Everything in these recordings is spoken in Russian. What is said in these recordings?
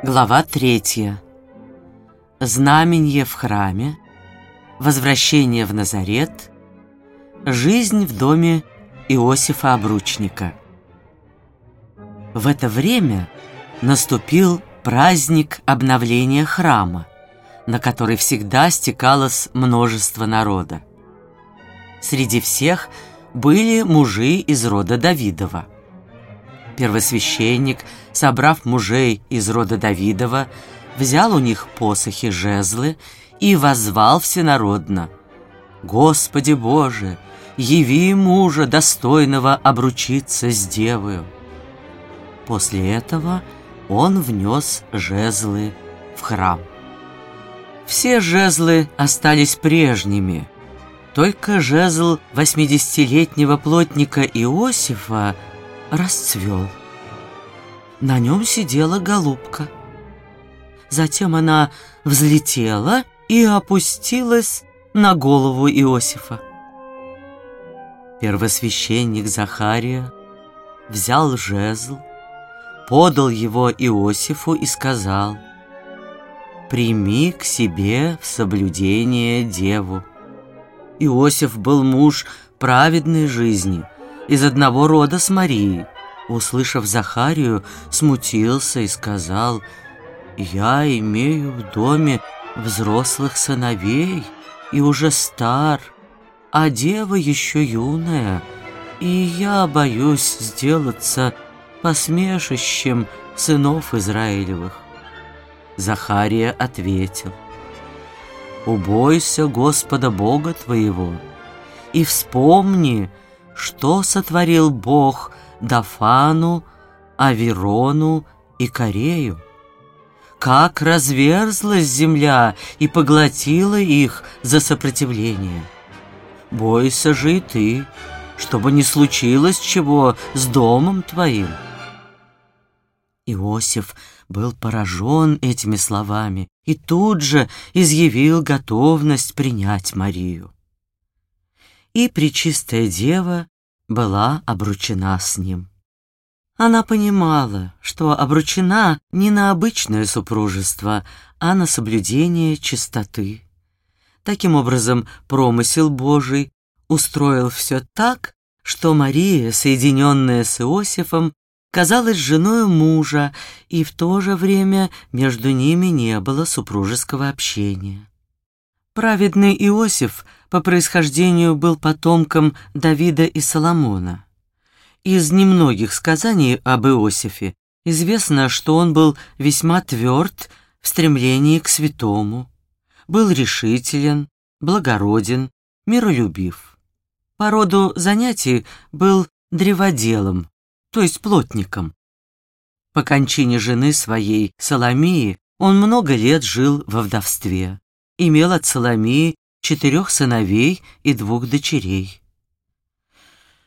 Глава третья. Знаменье в храме, возвращение в Назарет, жизнь в доме Иосифа Обручника. В это время наступил праздник обновления храма, на который всегда стекалось множество народа. Среди всех были мужи из рода Давидова. Первосвященник, собрав мужей из рода Давидова, взял у них посохи жезлы и возвал всенародно «Господи Боже, яви мужа, достойного обручиться с девою». После этого он внес жезлы в храм. Все жезлы остались прежними, только жезл восьмидесятилетнего плотника Иосифа расцвел. На нем сидела голубка. Затем она взлетела и опустилась на голову Иосифа. Первосвященник Захария взял жезл, подал его Иосифу и сказал, «Прими к себе в соблюдение деву». Иосиф был муж праведной жизни, из одного рода с Марией. Услышав Захарию, смутился и сказал, «Я имею в доме взрослых сыновей и уже стар, а дева еще юная, и я боюсь сделаться посмешищем сынов Израилевых». Захария ответил, «Убойся Господа Бога твоего и вспомни, что сотворил Бог Дафану, Аверону и Корею. Как разверзлась земля и поглотила их за сопротивление. Бойся же и ты, чтобы не случилось чего с домом твоим. Иосиф был поражен этими словами и тут же изъявил готовность принять Марию. И Пречистая Дева была обручена с ним. Она понимала, что обручена не на обычное супружество, а на соблюдение чистоты. Таким образом, промысел Божий устроил все так, что Мария, соединенная с Иосифом, казалась женой мужа, и в то же время между ними не было супружеского общения. Праведный Иосиф по происхождению был потомком Давида и Соломона. Из немногих сказаний об Иосифе известно, что он был весьма тверд в стремлении к святому, был решителен, благороден, миролюбив. По роду занятий был древоделом, то есть плотником. По кончине жены своей, Соломии, он много лет жил во вдовстве. Имел от Соломии четырех сыновей и двух дочерей.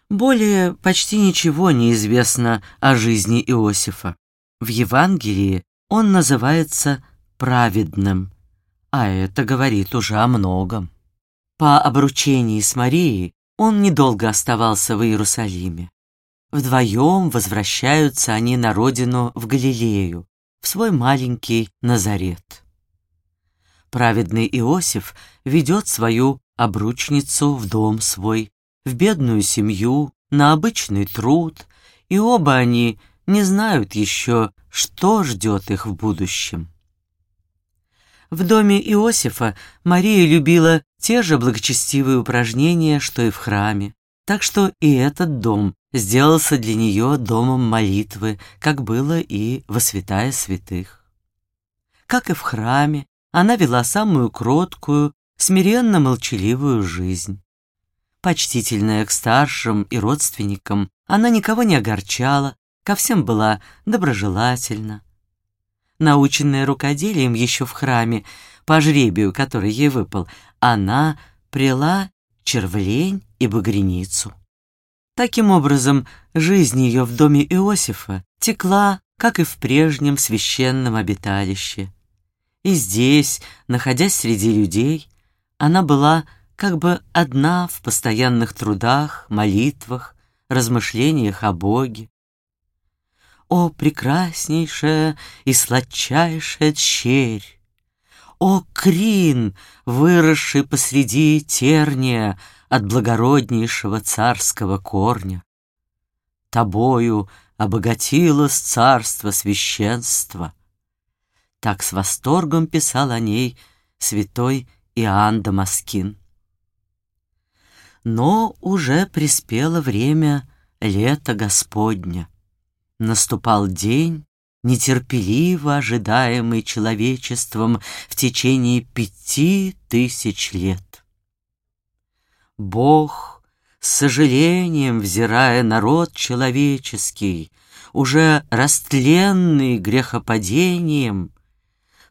Более почти ничего не известно о жизни Иосифа. В Евангелии он называется праведным, а это говорит уже о многом. По обручении с Марией он недолго оставался в Иерусалиме. Вдвоем возвращаются они на родину в Галилею, в свой маленький Назарет. Праведный Иосиф ведет свою обручницу в дом свой, в бедную семью, на обычный труд, и оба они не знают еще, что ждет их в будущем. В доме Иосифа Мария любила те же благочестивые упражнения, что и в храме, так что и этот дом сделался для нее домом молитвы, как было и во святая святых. Как и в храме, она вела самую кроткую, смиренно-молчаливую жизнь. Почтительная к старшим и родственникам, она никого не огорчала, ко всем была доброжелательна. Наученная рукоделием еще в храме, по жребию, который ей выпал, она прила червлень и багряницу. Таким образом, жизнь ее в доме Иосифа текла, как и в прежнем священном обиталище. И здесь, находясь среди людей, она была как бы одна в постоянных трудах, молитвах, размышлениях о Боге. О, прекраснейшая и сладчайшая черь! О, крин, выросший посреди терния От благороднейшего царского корня! Тобою обогатилось царство священства. Так с восторгом писал о ней святой Иоанн Дамаскин. Но уже приспело время лета Господня. Наступал день, нетерпеливо ожидаемый человечеством в течение пяти тысяч лет. Бог, с сожалением взирая народ человеческий, уже растленный грехопадением,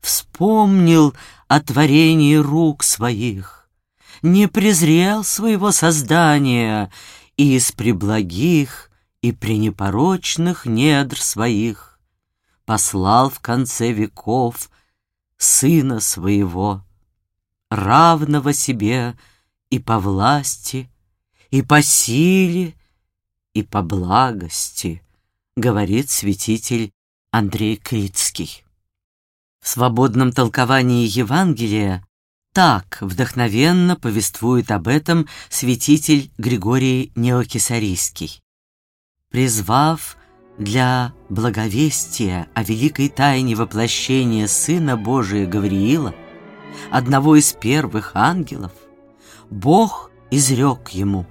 вспомнил о творении рук своих, не презрел своего создания и из преблагих и пренепорочных недр своих послал в конце веков Сына Своего, равного себе и по власти, и по силе, и по благости, говорит святитель Андрей Крицкий. В свободном толковании Евангелия так вдохновенно повествует об этом святитель Григорий Неокисарийский. Призвав для благовестия о великой тайне воплощения Сына Божия Гавриила, одного из первых ангелов, Бог изрек ему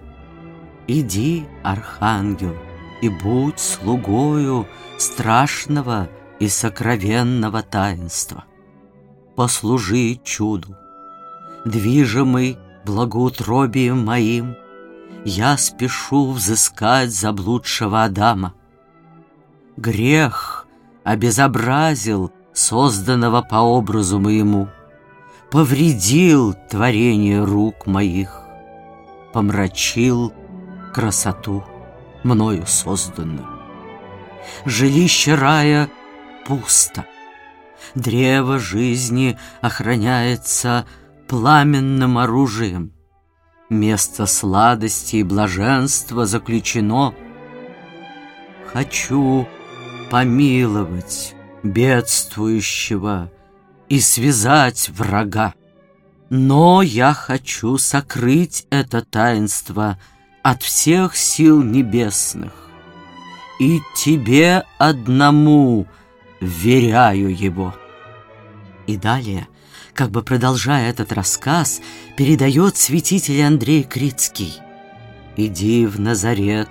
«Иди, архангел, и будь слугою страшного и сокровенного таинства. Послужи чуду, движимый благоутробием моим, я спешу взыскать заблудшего Адама. Грех обезобразил созданного по образу моему, повредил творение рук моих, помрачил красоту мною созданную. Жилище рая пусто, древо жизни охраняется пламенным оружием — Место сладости и блаженства заключено. Хочу помиловать бедствующего и связать врага. Но я хочу сокрыть это таинство от всех сил небесных. И тебе одному веряю его. И далее — как бы продолжая этот рассказ, передает святитель Андрей Крицкий. «Иди в Назарет,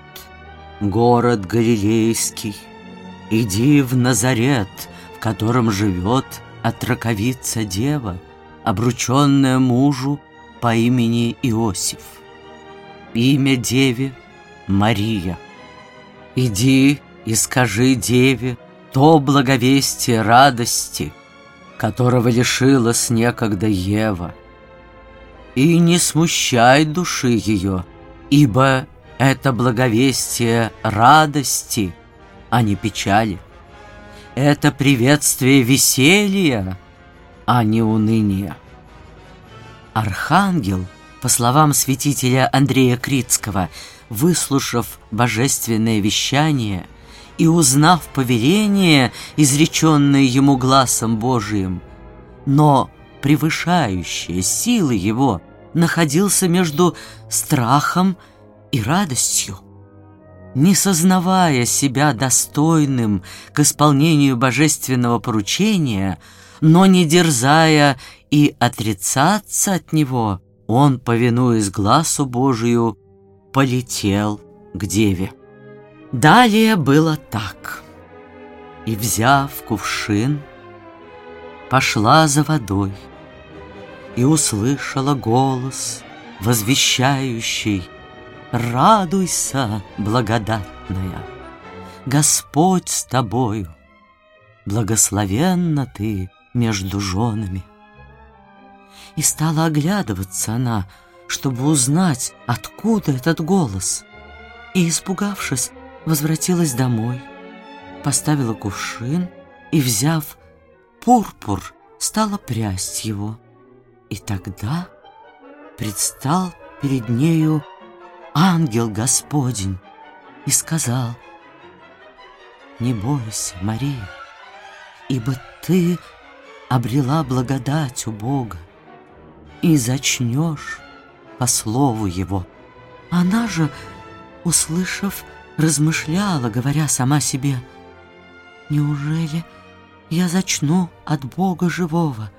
город Галилейский, иди в Назарет, в котором живет отраковица дева, обрученная мужу по имени Иосиф. Имя деве — Мария. Иди и скажи деве то благовестие радости — которого лишилась некогда Ева. И не смущай души ее, ибо это благовестие радости, а не печали. Это приветствие веселья, а не уныния. Архангел, по словам святителя Андрея Критского, выслушав божественное вещание – и, узнав повеление, изреченное ему глазом Божиим, но превышающее силы его, находился между страхом и радостью. Не сознавая себя достойным к исполнению божественного поручения, но не дерзая и отрицаться от него, он, повинуясь глазу Божию, полетел к деве. Далее было так. И, взяв кувшин, пошла за водой и услышала голос, возвещающий «Радуйся, благодатная! Господь с тобою! Благословенна ты между женами!» И стала оглядываться она, чтобы узнать, откуда этот голос. И, испугавшись, возвратилась домой, поставила кувшин и, взяв пурпур, стала прясть его. И тогда предстал перед нею ангел Господень и сказал, не бойся, Мария, ибо ты обрела благодать у Бога и зачнешь по слову Его. Она же, услышав, размышляла, говоря сама себе, «Неужели я зачну от Бога живого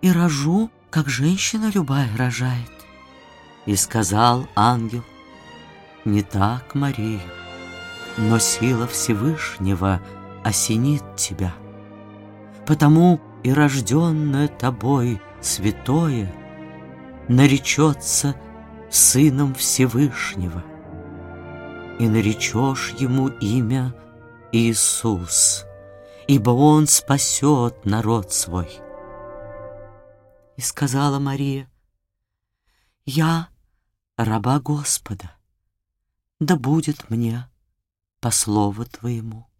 и рожу, как женщина любая рожает?» И сказал ангел, «Не так, Мария, но сила Всевышнего осенит тебя. Потому и рожденное тобой святое наречется Сыном Всевышнего, и наречешь ему имя Иисус, ибо Он спасет народ свой. И сказала Мария, «Я раба Господа, да будет мне по слову Твоему».